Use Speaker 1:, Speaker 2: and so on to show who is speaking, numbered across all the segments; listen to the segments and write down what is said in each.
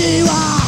Speaker 1: you are.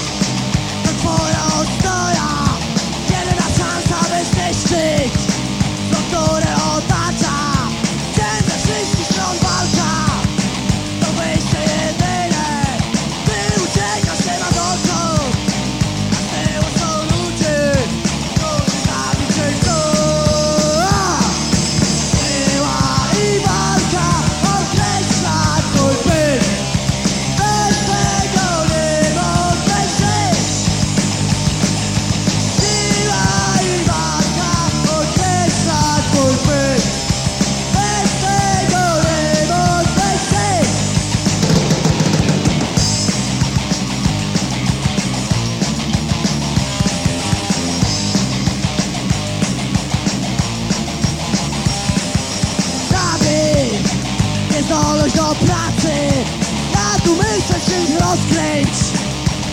Speaker 1: niezdolność do pracy. Ja tu myślę się rozkręć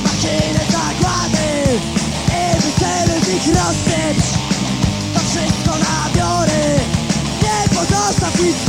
Speaker 1: Maszynę zakłady. I wyceny z nich To wszystko na biorę Nie pozostaw nic